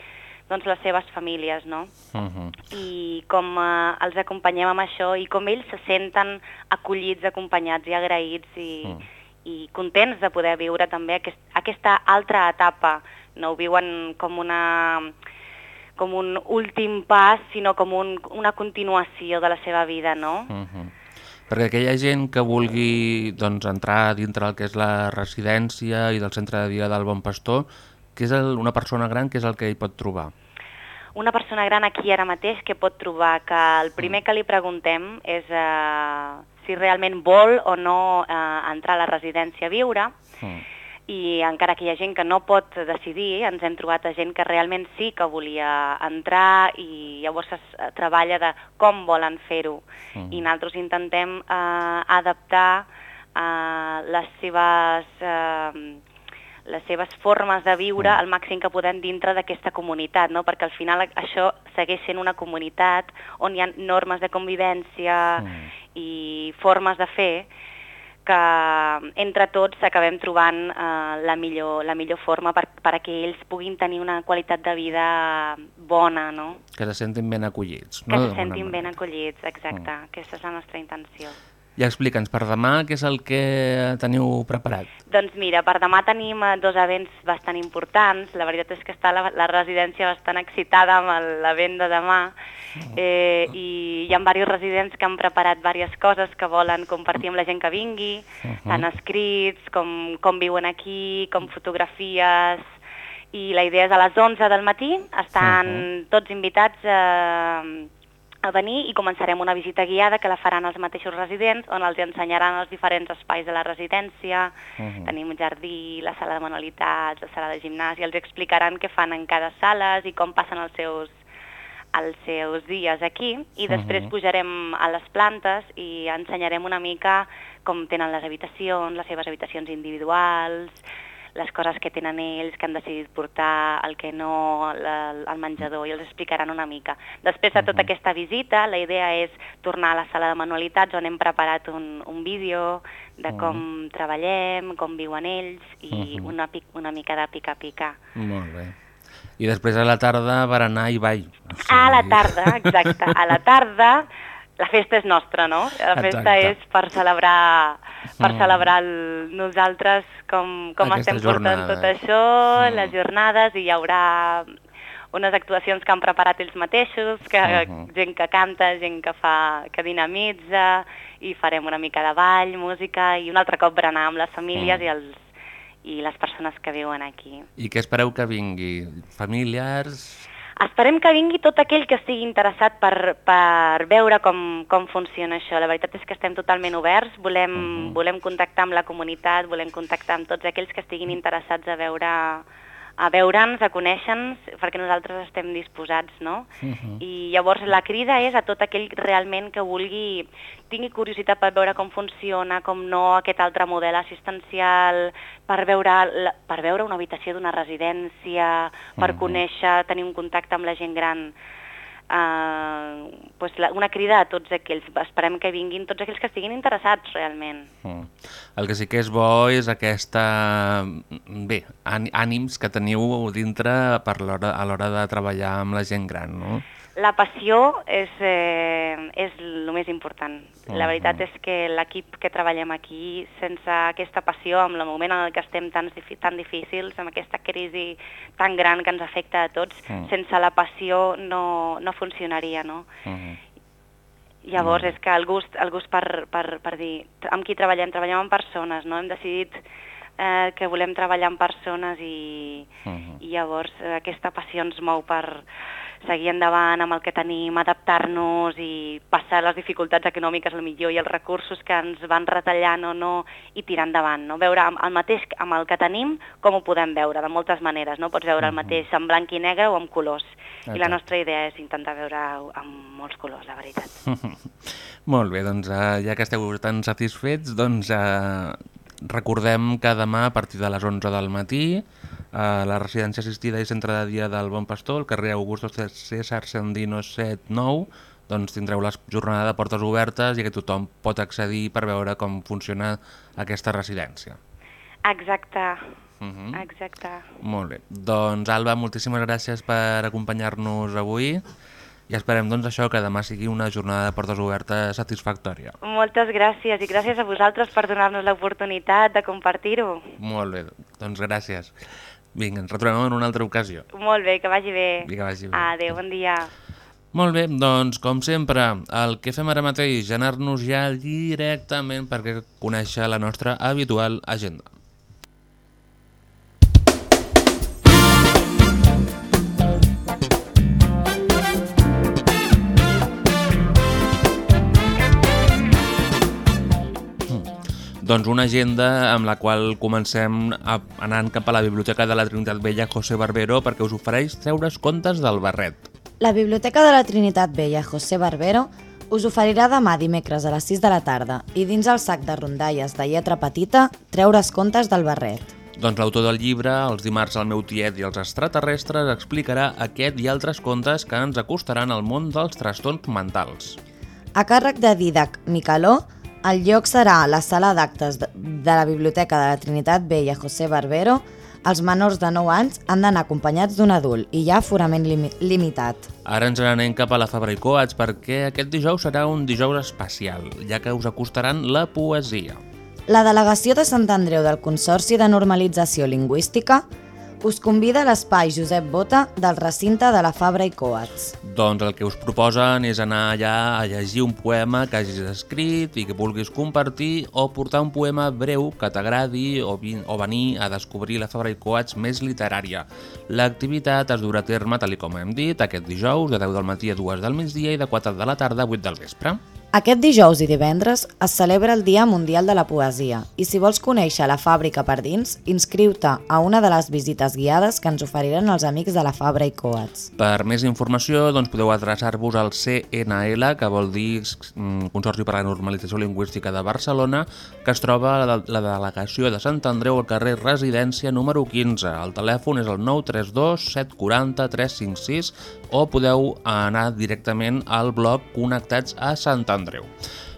doncs les seves famílies, no? Uh -huh. i com eh, els acompanyem amb això i com ells se senten acollits, acompanyats i agraïts i, Mm. i contents de poder viure també aquest, aquesta altra etapa. No ho viuen com una com un últim pas, sinó com un, una continuació de la seva vida, no? Uh -huh. Perquè aquella gent que vulgui doncs, entrar dintre del que és la residència i del centre de dia del Bon Pastor, que és el, una persona gran, que és el que hi pot trobar? Una persona gran aquí ara mateix que pot trobar que el primer que li preguntem és eh, si realment vol o no eh, entrar a la residència a viure Mm. I encara que hi ha gent que no pot decidir, ens hem trobat a gent que realment sí que volia entrar i llavors es eh, treballa de com volen fer-ho. Mhm. I nosaltres intentem eh, adaptar eh, les seves... Eh, les seves formes de viure al màxim que podem dintre d'aquesta comunitat, no? perquè al final això segueix sent una comunitat on hi ha normes de convivència i formes de fer que entre tots acabem trobant eh, la, millor, la millor forma per, que ells puguin tenir una qualitat de vida bona, no? Que se sentin ben acollits. Que no? se D'alguna sentin ben acollits, exacte. Aquesta és la nostra intenció. I explica'ns, per demà, què és el que teniu preparat? Doncs mira, per demà tenim eh, dos events bastant importants. La veritat és que està la, la residència bastant excitada amb l'event de demà eh, i hi ha diversos residents que han preparat diverses coses que volen compartir amb la gent que vingui, Mhm. tant escrits com, com viuen aquí, com fotografies, i la idea és a les 11 del matí, estan tots invitats eh, a venir i començarem una visita guiada que la faran els mateixos residents, on els ensenyaran els diferents espais de la residència, Mhm. tenim un jardí, la sala de manualitats, la sala de gimnàs, i els explicaran què fan en cada sala i com passen els seus, els seus dies aquí, i després Mhm. pujarem a les plantes i ensenyarem una mica com tenen les habitacions, les seves habitacions individuals, les coses que tenen ells, que han decidit portar, el que no, la, el menjador, i els explicaran una mica. Després de tota aquesta visita, la idea és tornar a la sala de manualitats on hem preparat un, un vídeo de com treballem, com viuen ells i Mhm. una, pic, una mica de pica-pica. Molt bé. I després a la tarda berenar i ball. A la tarda, exacte. A la tarda la festa és nostra, no? La festa Exacte. és per celebrar, per Mm. celebrar el, nosaltres com, com Aquesta estem portant jornada. tot això, Mm. les jornades, i hi haurà unes actuacions que han preparat ells mateixos, que, Mhm. gent que canta, gent que fa que dinamitza, i farem una mica de ball, música, i un altre cop berenar amb les famílies Mm. i, els, i les persones que viuen aquí. I què espereu que vingui? Familiars? Esperem que vingui tot aquell que estigui interessat per, per veure com, com funciona això. La veritat és que estem totalment oberts, volem, volem contactar amb la comunitat, volem contactar amb tots aquells que estiguin interessats a veure a veure'ns, a conèixer-nos, perquè nosaltres estem disposats, no? I llavors la crida és a tot aquell realment que vulgui, tingui curiositat per veure com funciona, com no aquest altre model assistencial, per veure, la, per veure una habitació d'una residència, per Mhm. conèixer, tenir un contacte amb la gent gran. Uh, pues la, una crida a tots aquells, esperem que vinguin tots aquells que estiguin interessats realment. Mm. El que sí que és bo és aquesta... Bé, ànims que teniu dintre per l'hora a l'hora de treballar amb la gent gran, no? La passió és, eh, és el més important. La veritat és que l'equip que treballem aquí, sense aquesta passió, amb el moment en el que estem tan, tan difícils, amb aquesta crisi tan gran que ens afecta a tots, Mm. sense la passió no, no funcionaria, no? Mm. Llavors és que el gust, el gust per, per, per dir amb qui treballem, treballem amb persones, no? Hem decidit eh, que volem treballar amb persones i, Mhm. i llavors eh, aquesta passió ens mou per seguir endavant amb el que tenim, adaptar-nos i passar les dificultats econòmiques al millor i els recursos que ens van retallant o no i tirar endavant, no? Veure el mateix amb el que tenim com ho podem veure, de moltes maneres, no? Pots veure el mateix en blanc i negre o amb colors. I la Exacte. nostra idea és intentar veure amb molts colors, la veritat. Molt bé, doncs eh, ja que esteu tan satisfets, doncs eh, recordem que demà a partir de les 11 del matí a la residència assistida i centre de dia del Bon Pastor, al carrer Augusto César Sandino 7-9, doncs tindreu la jornada de portes obertes i que tothom pot accedir per veure com funciona aquesta residència. Exacte, Mhm. exacte. Molt bé. Doncs Alba, moltíssimes gràcies per acompanyar-nos avui i esperem doncs això que demà sigui una jornada de portes obertes satisfactòria. Moltes gràcies i gràcies a vosaltres per donar-nos l'oportunitat de compartir-ho. Molt bé, doncs gràcies. Vinga, ens retrobem en una altra ocasió. Molt bé, que vagi bé. Que vagi bé. Adéu, bon dia. Molt bé, doncs com sempre, el que fem ara mateix, anar-nos ja directament perquè conèixer la nostra habitual agenda. Doncs una agenda amb la qual comencem a, anant cap a la Biblioteca de la Trinitat Vella José Barbero perquè us ofereix treure's contes del barret. La Biblioteca de la Trinitat Vella José Barbero us oferirà demà dimecres a les 6 de la tarda i dins el sac de rondalles de lletra petita treure's contes del barret. Doncs l'autor del llibre, Els dimarts al meu tiet i els extraterrestres, explicarà aquest i altres contes que ens acostaran al món dels trastorns mentals. A càrrec de Didac Micaló, el lloc serà la sala d'actes de la Biblioteca de la Trinitat Vella José Barbero. Els menors de 9 anys han d'anar acompanyats d'un adult i hi ha aforament limi limitat. Ara ens n'anem cap a la Fabra i Coats perquè aquest dijous serà un dijous especial, ja que us acostaran la poesia. La delegació de Sant Andreu del Consorci de Normalització Lingüística us convida a l'espai Josep Bota del recinte de la Fabra i Coats. Doncs el que us proposen és anar allà a llegir un poema que hagis escrit i que vulguis compartir o portar un poema breu que t'agradi o, o venir a descobrir la Fabra i Coats més literària. L'activitat es durà a terme, tal com hem dit, aquest dijous de 10 del matí a 2 del migdia i de 4 de la tarda a 8 del vespre. Aquest dijous i divendres es celebra el Dia Mundial de la Poesia i si vols conèixer la fàbrica per dins, inscriu-te a una de les visites guiades que ens oferiran els amics de la Fabra i Coats. Per més informació doncs, podeu adreçar-vos al CNL, que vol dir mm, Consorci per la Normalització Lingüística de Barcelona, que es troba a la delegació de Sant Andreu al carrer Residència número 15. El telèfon és el 932 740 356 o podeu anar directament al blog Connectats a Sant Andreu.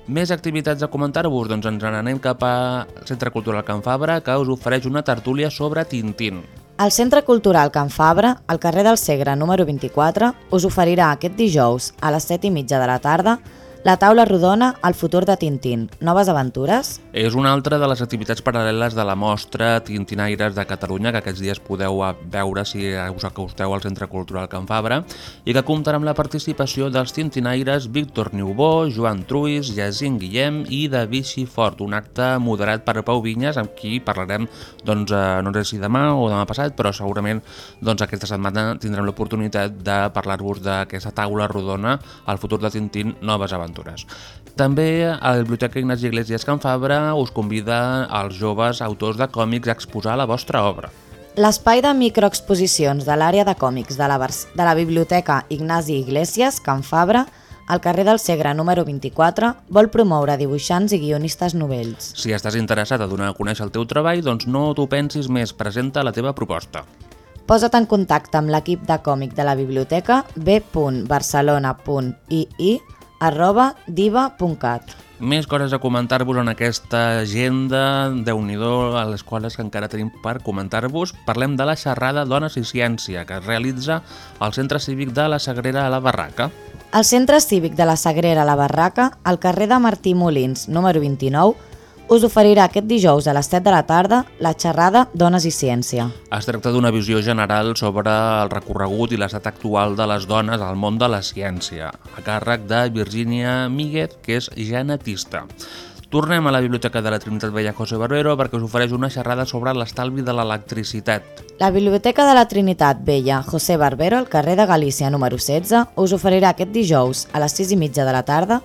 Més activitats a comentar-vos? Doncs ens n'anem cap al Centre Cultural Can Fabra, que us ofereix una tertúlia sobre Tintín. El Centre Cultural Can Fabra, al carrer del Segre número 24, us oferirà aquest dijous a les 7 i mitja de la tarda La taula rodona, el futur de Tintín. Noves aventures? És una altra de les activitats paral·leles de la mostra Tintinaires de Catalunya, que aquests dies podeu veure si us acosteu al Centre Cultural Can Fabra, i que comptarà amb la participació dels tintinaires Víctor Niubó, Joan Truís, Jacint Guillem i de Vichy Fort, un acte moderat per Pau Vinyes, amb qui parlarem, doncs, eh, no sé si demà o demà passat, però segurament doncs, aquesta setmana tindrem l'oportunitat de parlar-vos d'aquesta taula rodona, el futur de Tintín, noves aventures aventures. També a la Biblioteca Ignasi Iglesias Can Fabra us convida als joves autors de còmics a exposar la vostra obra. L'espai de microexposicions de l'àrea de còmics de la, de la Biblioteca Ignasi Iglesias Can Fabra al carrer del Segre número 24, vol promoure dibuixants i guionistes novells. Si estàs interessat a donar a conèixer el teu treball, doncs no t'ho pensis més, presenta la teva proposta. Posa't en contacte amb l'equip de còmic de la biblioteca b.barcelona.ii arroba diva.cat. Més coses a comentar-vos en aquesta agenda, de nhi a les quals que encara tenim per comentar-vos. Parlem de la xerrada Dones i Ciència, que es realitza al Centre Cívic de la Sagrera a la Barraca. El Centre Cívic de la Sagrera a la Barraca, al carrer de Martí Molins, número 29, us oferirà aquest dijous a les 7 de la tarda la xerrada Dones i Ciència. Es tracta d'una visió general sobre el recorregut i l'estat actual de les dones al món de la ciència, a càrrec de Virginia Míguez, que és genetista. Tornem a la Biblioteca de la Trinitat Vella José Barbero perquè us ofereix una xerrada sobre l'estalvi de l'electricitat. La Biblioteca de la Trinitat Vella José Barbero, al carrer de Galícia número 16, us oferirà aquest dijous a les 6 i mitja de la tarda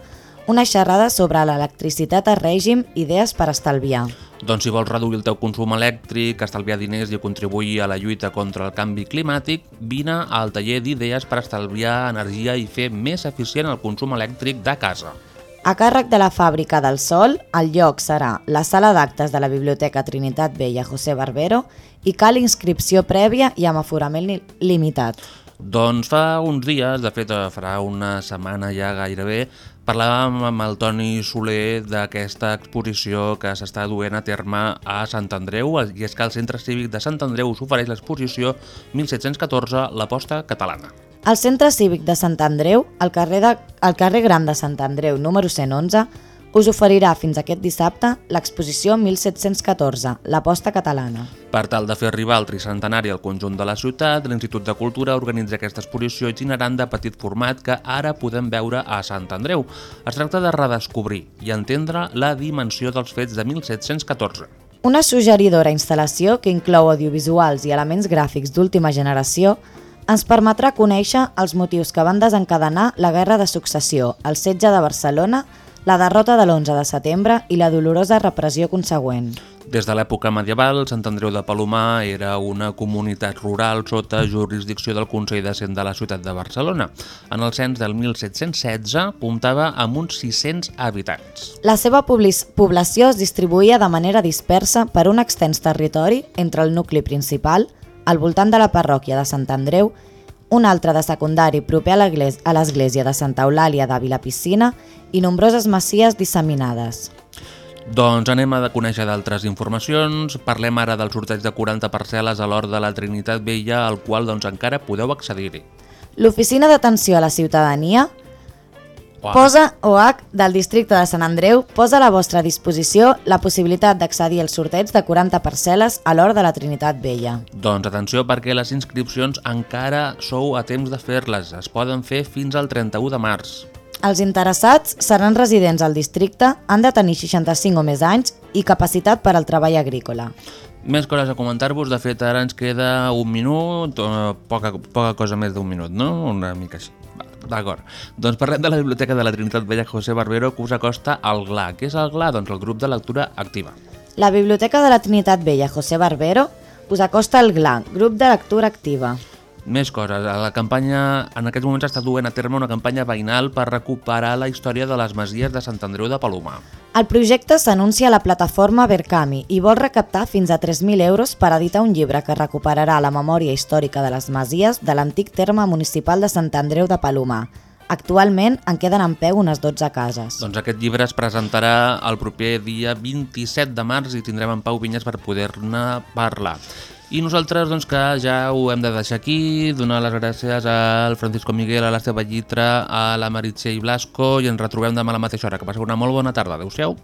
una xerrada sobre l'electricitat a règim, idees per estalviar. Doncs si vols reduir el teu consum elèctric, estalviar diners i contribuir a la lluita contra el canvi climàtic, vine al taller d'idees per estalviar energia i fer més eficient el consum elèctric de casa. A càrrec de la Fàbrica del Sol, el lloc serà la sala d'actes de la Biblioteca Trinitat Vella José Barbero i cal inscripció prèvia i amb aforament limitat. Doncs fa uns dies, de fet farà una setmana ja gairebé, Parlàvem amb el Toni Soler d'aquesta exposició que s'està duent a terme a Sant Andreu i és que el Centre Cívic de Sant Andreu us ofereix l'exposició 1714, l'aposta catalana. El Centre Cívic de Sant Andreu, al carrer, de, al carrer Gran de Sant Andreu, número 111, us oferirà fins aquest dissabte l'exposició 1714, l'aposta catalana. Per tal de fer arribar el tricentenari al conjunt de la ciutat, l'Institut de Cultura organitza aquesta exposició itinerant de petit format que ara podem veure a Sant Andreu. Es tracta de redescobrir i entendre la dimensió dels fets de 1714. Una suggeridora instal·lació que inclou audiovisuals i elements gràfics d'última generació ens permetrà conèixer els motius que van desencadenar la Guerra de Successió, el setge de Barcelona la derrota de l'11 de setembre i la dolorosa repressió consegüent. Des de l'època medieval, Sant Andreu de Palomar era una comunitat rural sota jurisdicció del Consell de Cent de la ciutat de Barcelona. En el cens del 1716 comptava amb uns 600 habitants. La seva població es distribuïa de manera dispersa per un extens territori entre el nucli principal, al voltant de la parròquia de Sant Andreu un altre de secundari proper a l'església de Santa Eulàlia de Vilapiscina i nombroses masies disseminades. Doncs anem a conèixer d'altres informacions. Parlem ara del sorteig de 40 parcel·les a l'Hort de la Trinitat Vella, al qual doncs, encara podeu accedir-hi. L'Oficina d'Atenció a la Ciutadania Posa OH del districte de Sant Andreu posa a la vostra disposició la possibilitat d'accedir al sorteig de 40 parcel·les a l'hora de la Trinitat Vella. Doncs atenció perquè les inscripcions encara sou a temps de fer-les. Es poden fer fins al 31 de març. Els interessats seran residents al districte, han de tenir 65 o més anys i capacitat per al treball agrícola. Més coses a comentar-vos, de fet ara ens queda un minut, poca, poca cosa més d'un minut, no? Una mica així. D'acord. Doncs parlem de la Biblioteca de la Trinitat Vella José Barbero que us acosta al GLA. Què és el GLA? Doncs el grup de lectura activa. La Biblioteca de la Trinitat Vella José Barbero us acosta al GLA, grup de lectura activa. Més coses. La campanya, en aquests moments està duent a terme una campanya veïnal per recuperar la història de les masies de Sant Andreu de Palomar. El projecte s'anuncia a la plataforma Verkami i vol recaptar fins a 3.000 euros per editar un llibre que recuperarà la memòria històrica de les masies de l'antic terme municipal de Sant Andreu de Palomar. Actualment en queden en peu unes 12 cases. Doncs aquest llibre es presentarà el proper dia 27 de març i tindrem en Pau Vinyes per poder-ne parlar. I nosaltres, doncs, que ja ho hem de deixar aquí, donar les gràcies al Francisco Miguel, a l'Esteve Llitra, a la Meritxell Blasco i ens retrobem demà a la mateixa hora. Que passeu una molt bona tarda. Adéu-siau.